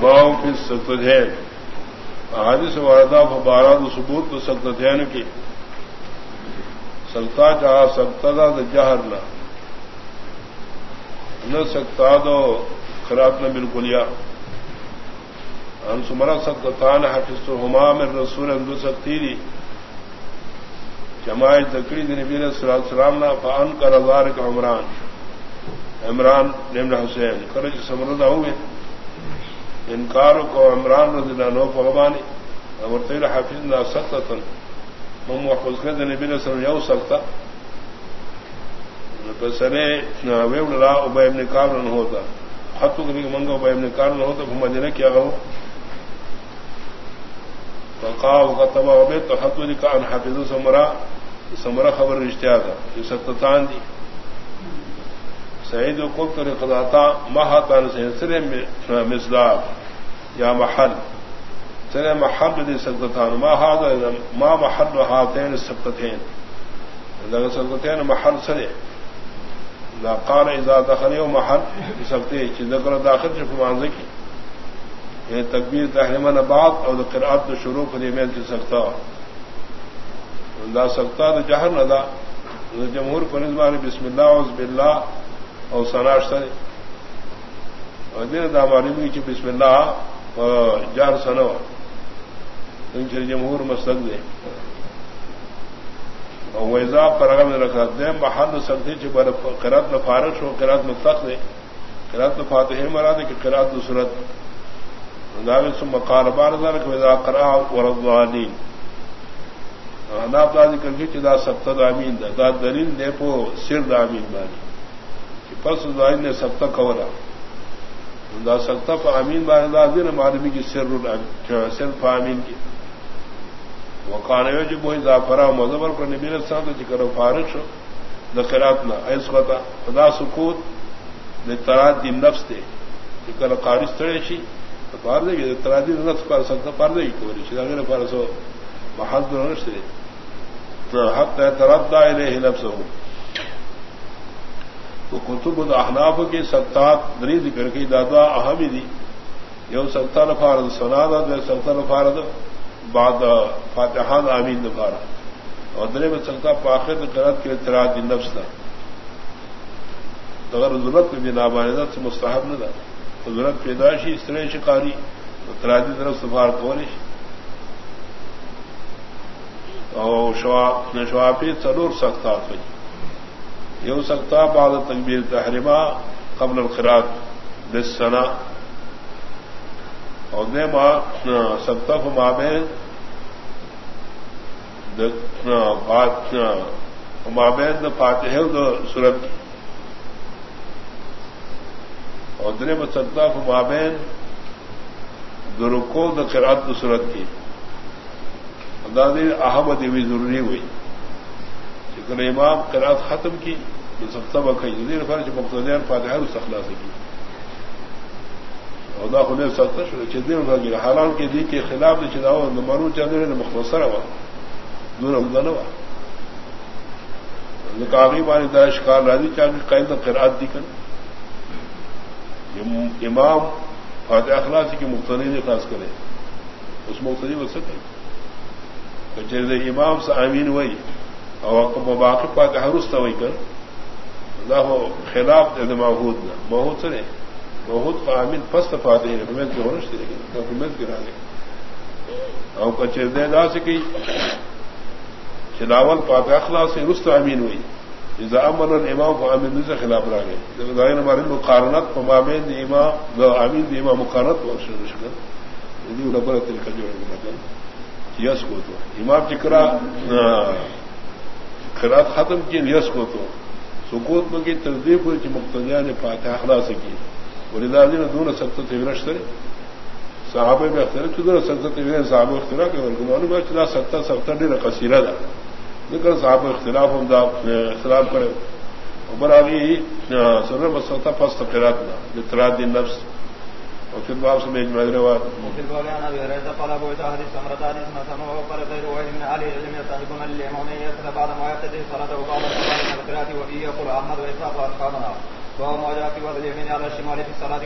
باؤ کی ستین حادث واردہ بارہ دو ثبوت تو ستین کی۔ سلطا جہاں سکتا تو جہر نہ نہ سکتا تو خراب نہ بالکل یا۔ ہم سمرا سکتان حافظ تو ہما میں رسول اندو سکتی دی۔ جماعت تکڑی دن نبی السلام نہ فان کا رضار کا عمران۔ عمران نمن حسین خرچ سمردا ہوئے انکار کو عمران رضی اللہ عنہ فغبانی اور تیر حافظ نہ سخت تن ہم محفوظ کر دے نبی سر یو سکتا سرے ویب لا ابے ابن کار نہ ہوتا. خط کو بھی منگا ابے ابن کار نہ ہوتا مدینہ کیا گو فقا کا تباہ ہو تو خط لکھا ان حافظ سمرا. سمرا خبر رشتہ تھا، یہ ستتان دی. سعید و کل خداتا مہاتان سے سرے مسدار یا محل. سرے محل دے سکتا تھا ماں محل ہاتین سکتین سکتین محل سرے. قال اذا دخل و محل. سکتے ذکر داخل چپ مانزے کی. یہ تقبیر تحریم نبات اور قرآت شروع خدی میں کی سکتا. دا سکتا تو جہر ندا. جمہور پر بسم اللہ عزب اللہ اور سناش سر دا معلوم کی بسم اللہ جار سنو ان جمہور مسلک دے اور ویزا پر اگر رکھا دے محل سکتی چی بر قرات میں فارش ہو قرات میں تخت دے قرات میں فاتح مرا دے کہ قرات صورت. دعوے سم قال بار ذلك وذا قرا ورضوانين انا دادی کر کے چدا سخت امین دا, دا دلیل دے پو سر دا امین بانی پس ظاہر نے سکتا کولا۔ دا سکتا پا امین باردا دن معلومی کی سر سر امین کی۔ وقانوی جو بوئی زافرا مذہبر پر نبی رسان تو چکر فارغ شو۔ دخلات نہ ایس وتا خدا سکوت نے تراد دی نفس دے۔ چکر قارش تڑے شی۔ پار دے گی ترادی نفس پار سکتا پار دے گی کوری شی۔ اگر پار سو محض نشتے تو حق ترد دا الیہ نفس ہوں تو کتب احناف کے سکتات دری ذکر کی، دادا اہم دی۔ یو سکتا نفارد سنا دا سکتا نفارد، بعد فاتحان آمین نفارا اور درے میں سکتا پاخر قرت کے اعتراض نفس تھا اگر ضرورت میں بھی ناباندہ سے مستحب نہ تھا ضرورت پیدائشی اس طرح شکاری اعتراضی طرف سفار کورش اور شوافی ضرور سخت ہوئی۔ یہ ہو سکتا بعد تکبیر تحریمہ قبل الخراط بسنا اور دے ماں سکتا مابین مابین فاتح سورت۔ اور دے میں سکتا مابین درکو د خرات سورت کی۔ دادی احمد بھی ضروری ہوئی۔ لیکن امام قرات ختم کی تو سب سب اکئی فرض مقتدین فاتحہ سخلا سکی خدا خود سخت چدین حالان کے دی کے خلاف چداؤ مرو چندر نے مختصر ہوا۔ دور ہوا۔ نوا کاغی بانی دا شکار راضی چاہیے قائد قرآد دی کر۔ امام فاتح اخلاص کی مختلف خاص کرے۔ اس مختلف ہو سکے امام سے امین وہی اور باقی پاک ہرست ہوئی کر نہ ہو خلاف دے محود نہ محود سے نہیں محود کا امین پست پاتے ہیں حکومت کی ہونش دے گی حکومت گرا لے اور کچے دے دا سکی چلاول پاک اخلا سے رست امین ہوئی جزا امن اور امام کو امین سے خلاف رہ گئے ظاہر ہمارے مقارنت مامین امام امین دی امام مقارنت بہت مشکل ربر تل کا جو ہے یس کو تو امام چکرا خراب ختم کی یس کو تو سکوت میں کی تصدیق ہوئی کہ مقتدیا نے پاتے اخلا سے کی اور ادارے نے دونوں سخت تیورش کرے صحابے میں اختر چدر سخت تیور صاحب اختراع کے ورگمان میں چلا سکتا سختہ ڈیرا کثیرہ تھا لیکن صاحب اختلاف ہم اختلاف کرے. عمر علی سر مسلطہ پست خیرات نہ اطلاع وفي الباب سمع اجمع الروايات وفي الباب عن ابي هريره قال ابو عيسى حديث سمرتان اسم سمعه وقال غير واحد من اهل العلم يصاحبون للامام يسال بعد ما يبتدئ صلاته وبعد الصلاه من القراءه وبه يقول احمد واسحاق واصحابنا وهو ما جاء في وضع اليمين على الشمال في الصلاه